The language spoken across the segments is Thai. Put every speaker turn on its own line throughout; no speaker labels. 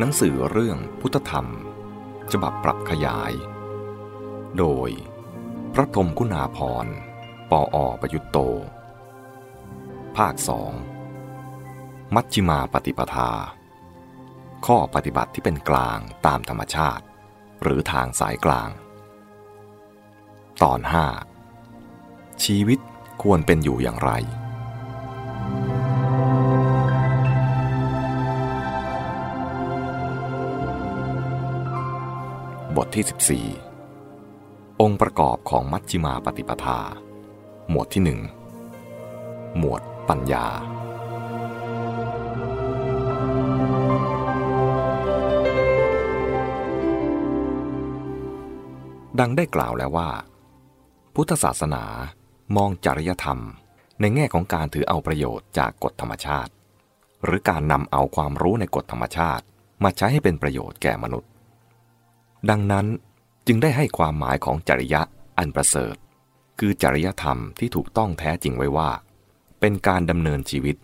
หนังสือเรื่องพุทธธรรม ฉบับปรับขยาย โดย พระพรมกุณาพร ปออประยุตโต ภาคสองมัชฌิมาปฏิปทา ข้อปฏิบัติที่เป็นกลางตามธรรมชาติ หรือทางสายกลาง ตอน 5 ชีวิตควรเป็นอยู่อย่างไร บทที่ 14 องค์ประกอบของมัชฌิมาปฏิปทา หมวดที่หนึ่งหมวดปัญญา ดังได้กล่าวแล้วว่า พุทธศาสนามองจริยธรรมในแง่ของการถือเอาประโยชน์จากกฎธรรมชาติ หรือการนำเอาความรู้ในกฎธรรมชาติ มาใช้ให้เป็นประโยชน์แก่มนุษย์ ดังนั้นจึงได้ให้ความหมายของจริยะอันประเสริฐ คือจริยธรรมที่ถูกต้องแท้จริงไว้ว่า เป็นการดำเนินชีวิต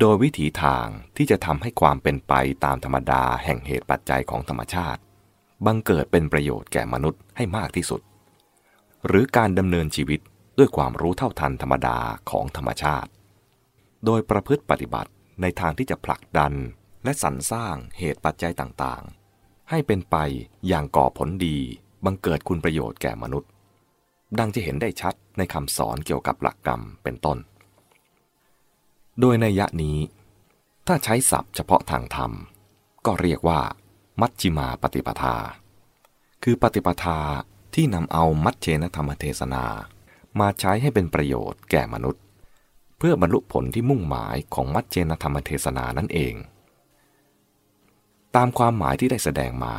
โดยวิถีทางที่จะทำให้ความเป็นไปตามธรรมดาแห่งเหตุปัจจัยของธรรมชาติ บังเกิดเป็นประโยชน์แก่มนุษย์ให้มากที่สุด หรือการดำเนินชีวิตด้วยความรู้เท่าทันธรรมดาของธรรมชาติ โดยประพฤติปฏิบัติในทางที่จะผลักดันและสรรสร้างเหตุปัจจัยต่างๆ ให้เป็นไปอย่างก่อผลดีบังเกิดคุณประโยชน์แก่มนุษย์ ดังจะเห็นได้ชัดในคำสอนเกี่ยวกับหลักกรรมเป็นต้น โดยในยะนี้ ถ้าใช้ศัพท์เฉพาะทางธรรม ก็เรียกว่า มัชชิมาปฏิปทา คือปฏิปทาที่นำเอามัชเชนธรรมเทศนา มาใช้ให้เป็นประโยชน์แก่มนุษย์ เพื่อบรรลุผลที่มุ่งหมายของมัชเชนธรรมเทศนานั่นเอง ตามความหมายที่ได้แสดงมา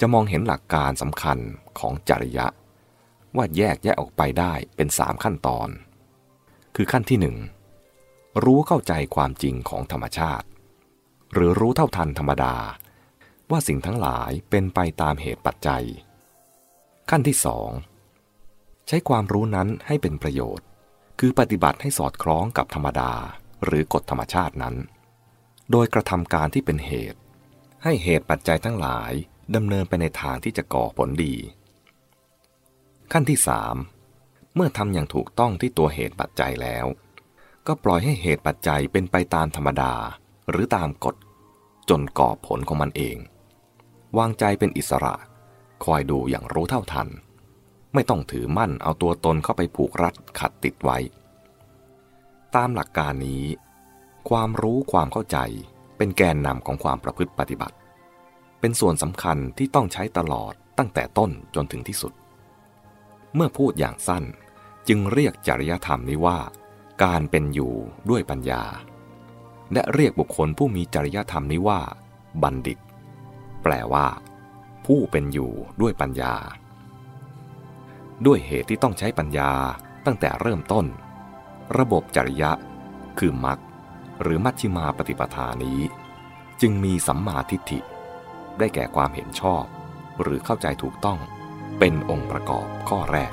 จะมองเห็นหลักการสำคัญของจริยะ ว่าแยกแยะออกไปได้เป็นสามขั้นตอน คือขั้นที่หนึ่งรู้เข้าใจความจริงของธรรมชาติ หรือรู้เท่าทันธรรมดา ว่าสิ่งทั้งหลายเป็นไปตามเหตุปัจจัย ขั้นที่สองใช้ความรู้นั้นให้เป็นประโยชน์ คือปฏิบัติให้สอดคล้องกับธรรมดาหรือกฎธรรมชาตินั้น โดยกระทำการที่เป็นเหตุ ให้เหตุปัจจัยทั้งหลายดำเนินไปในทางที่จะก่อผลดี ขั้นที่สามเมื่อทำอย่างถูกต้องที่ตัวเหตุปัจจัยแล้ว ก็ปล่อยให้เหตุปัจจัยเป็นไปตามธรรมดาหรือตามกฎ จนก่อผลของมันเอง วางใจเป็นอิสระ คอยดูอย่างรู้เท่าทัน ไม่ต้องถือมั่นเอาตัวตนเข้าไปผูกรัดขัดติดไว้ ตามหลักการนี้ ความรู้ความเข้าใจ เป็นแกนนำของความประพฤติปฏิบัติ เป็นส่วนสำคัญที่ต้องใช้ตลอดตั้งแต่ต้นจนถึงที่สุด เมื่อพูดอย่างสั้นจึงเรียกจริยธรรมนี้ว่า การเป็นอยู่ด้วยปัญญา และเรียกบุคคลผู้มีจริยธรรมนี้ว่า บัณฑิต แปลว่า ผู้เป็นอยู่ด้วยปัญญา ด้วยเหตุที่ต้องใช้ปัญญาตั้งแต่เริ่มต้น ระบบจริยะ คือมรรค หรือมัชฌิมาปฏิปทานี้ จึงมีสัมมาทิฏฐิ ได้แก่ความเห็นชอบ หรือเข้าใจถูกต้องเป็นองค์ประกอบข้อแรก